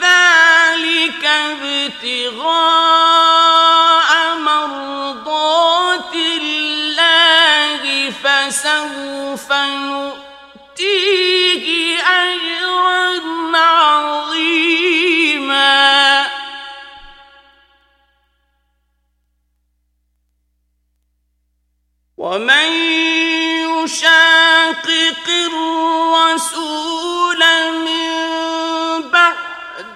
ذلك ابتغاء مرضات الله فسوف نؤتيه أجرا عظيما. ومن يشاقق الرسول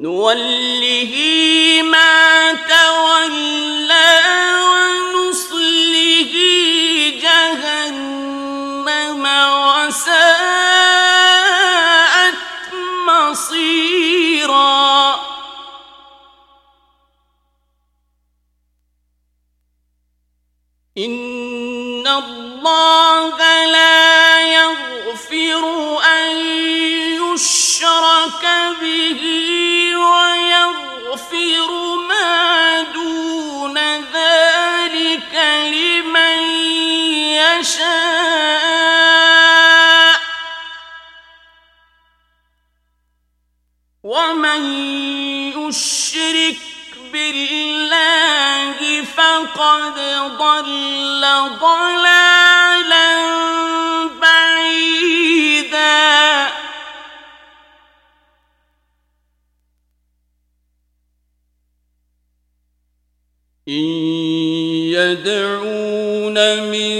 نوله ما تولى جهنم وساءت مصيرا. إن الله لا يغفر أن يشرك به يشاء ومن يشرك بالله فقد ضل ضلالا بعيدا. إن يدعون من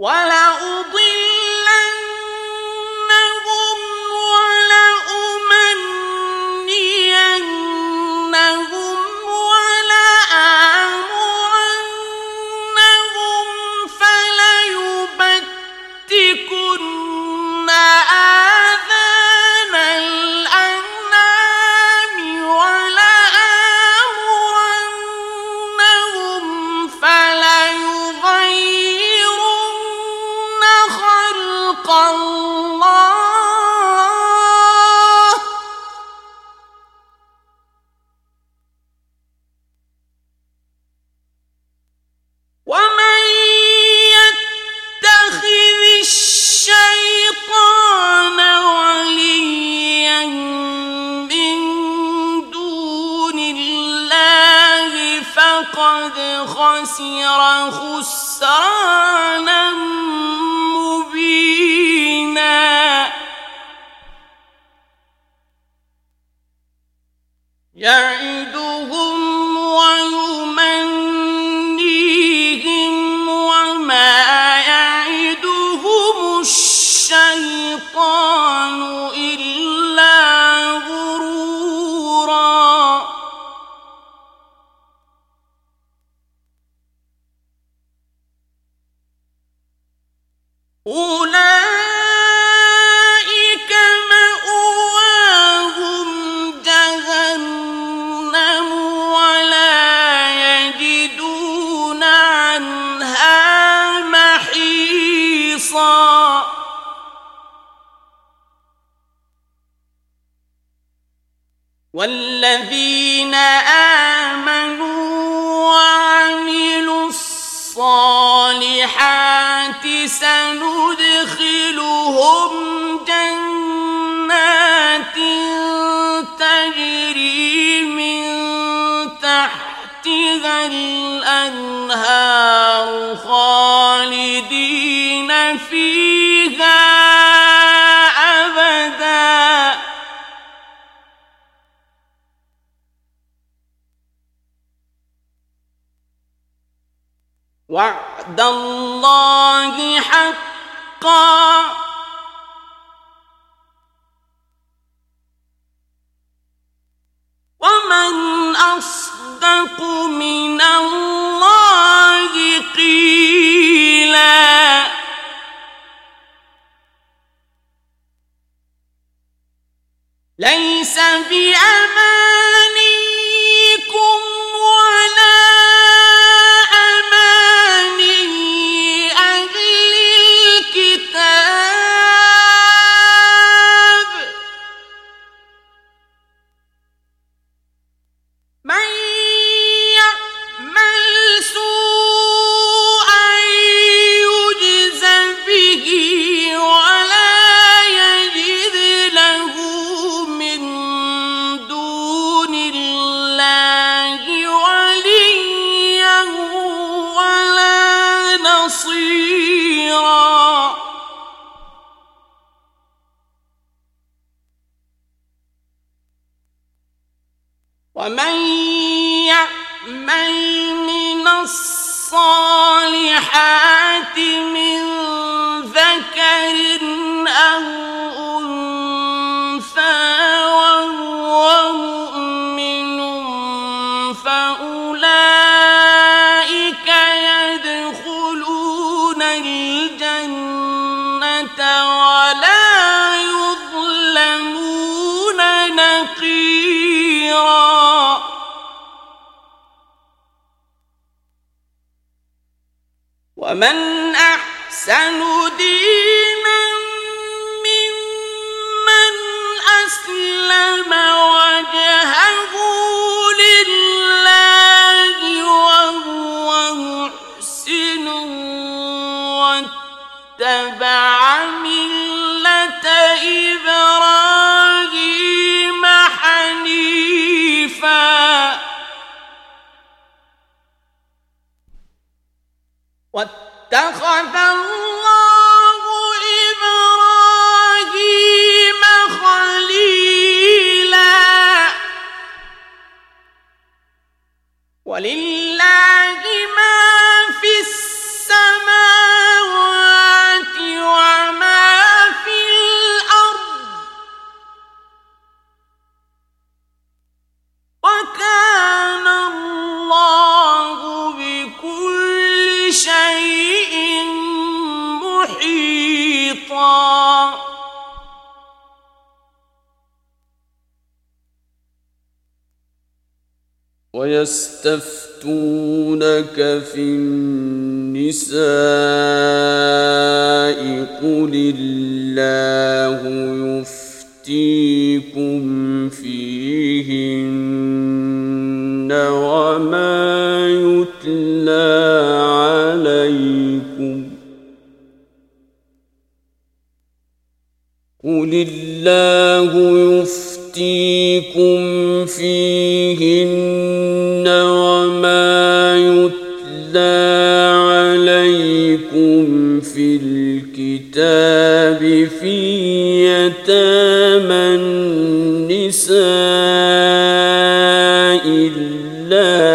ولأضلنهم خسر والذين آمنوا وعملوا الصالحات سندخلهم جنات تجري من تحتها الأنهار وعد الله حقا. ومن أصدق من الله قيلا. ليس بأمان الله ويستفتونك في النساء قل الله يفتيكم فيهن وما يتلى عليكم قل الله يفتيكم يفتيكم فيهن وما يتلى عليكم في الكتاب في يتامى النساء إلا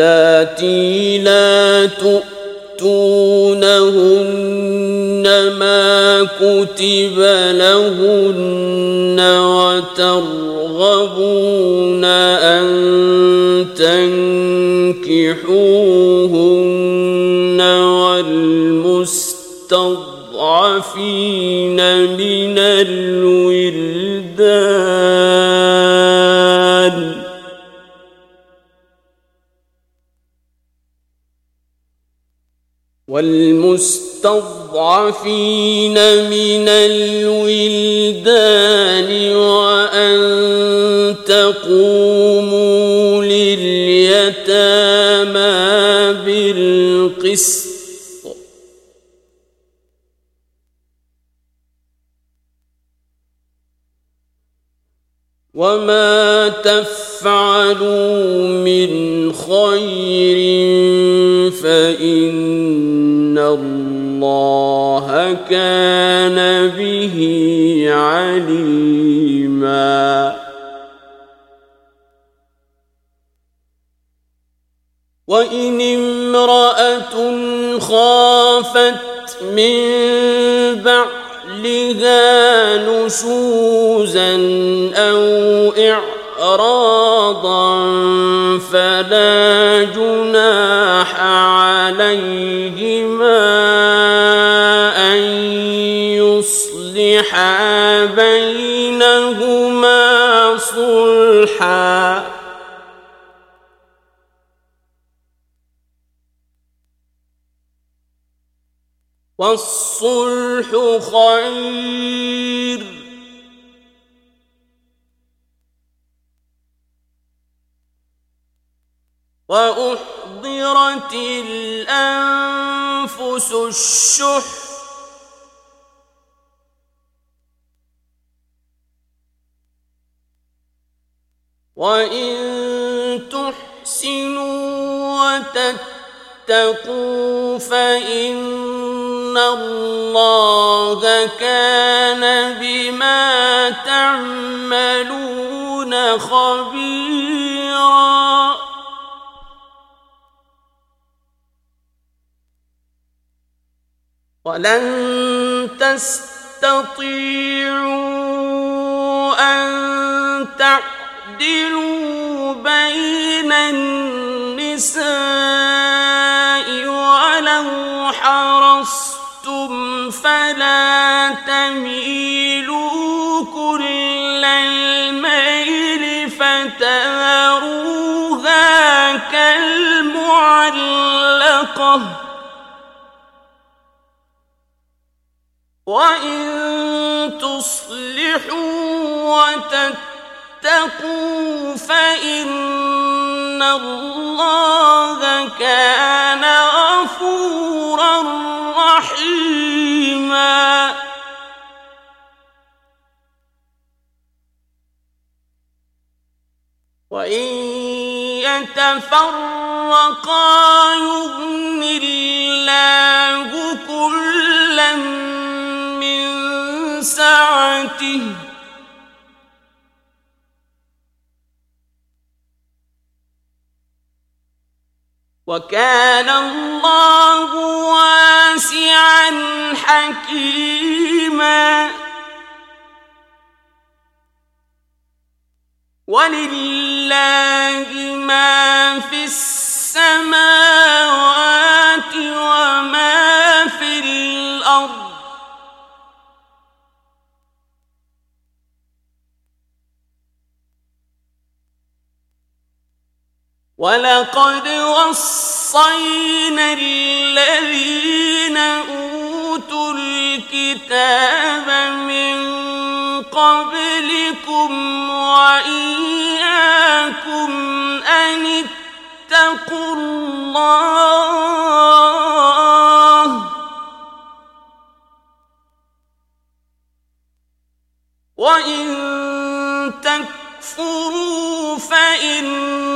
اللاتي لا تؤتونهن ما كتب لهن وترغبون أن تنكحوهن والمستضعفين من الولدان والمستضعفين من الولدان وأن تقوموا لليتامى بالقسط وما تفعلوا من خير اللہ كان به عليما وإن امرأة خافت من بعلها نشوزا أو إعراضا فلا جناح بينهما صلحا والصلح خير وأحضرت الأنفس الشح وَإِن تُحْسِنُوا وَتَتَّقُوا فَإِنَّ اللَّهَ كَانَ بِمَا تَعْمَلُونَ خَبِيرًا وَلَن تَسْتَطِيعُوا أَن تَعْلَمُوا بين النساء ولو حرصتم فلا تميلوا كل الميل كالمعلقة وإن تصلحوا وتتقوا فاتقوا فإن الله كان غفورا رحيما. وإن يتفرقا يُغْنِ الله كلا من سعته. وَكَانَ اللَّهُ وَاسِعًا حَكِيمًا. وَلِلَّهِ مَا فِي السَّمَاوَاتِ وَمَا فِي وَلَقَدْ وَصَّيْنَا الَّذِينَ أُوتُوا الْكِتَابَ مِنْ قَبْلِكُمْ وَإِيَّاكُمْ أَنِ اتَّقُوا اللَّهَ وَإِنْ تَكْفُرُوا فَإِنَّ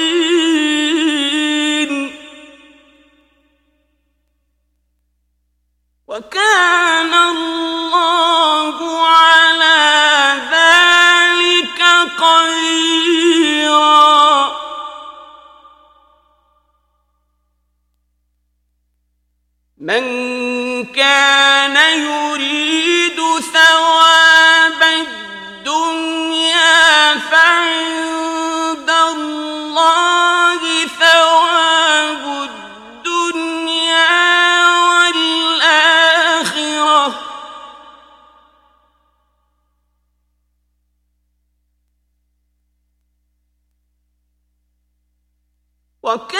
وَكَ